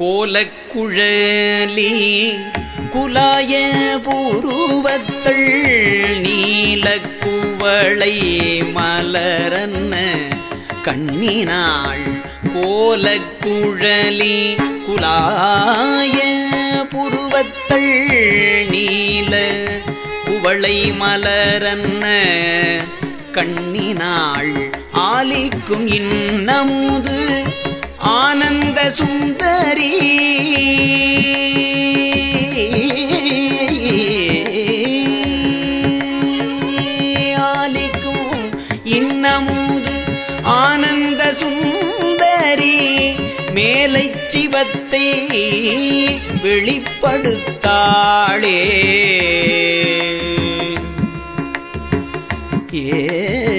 கோலக்குழலி குலாய பூருவத்தள் நீலக்குவளை மலரன்ன கண்ணினாள் கோலக்குழலி குலாய புருவத்தள் நீல குவளை மலரன்ன கண்ணினாள் ஆலிக்கும் இன்னமுது ஆனந்த சுந்த நமுது ஆனந்த சுந்தரி மேலை சிவத்தை வெளிப்படுத்தாளே. ஏ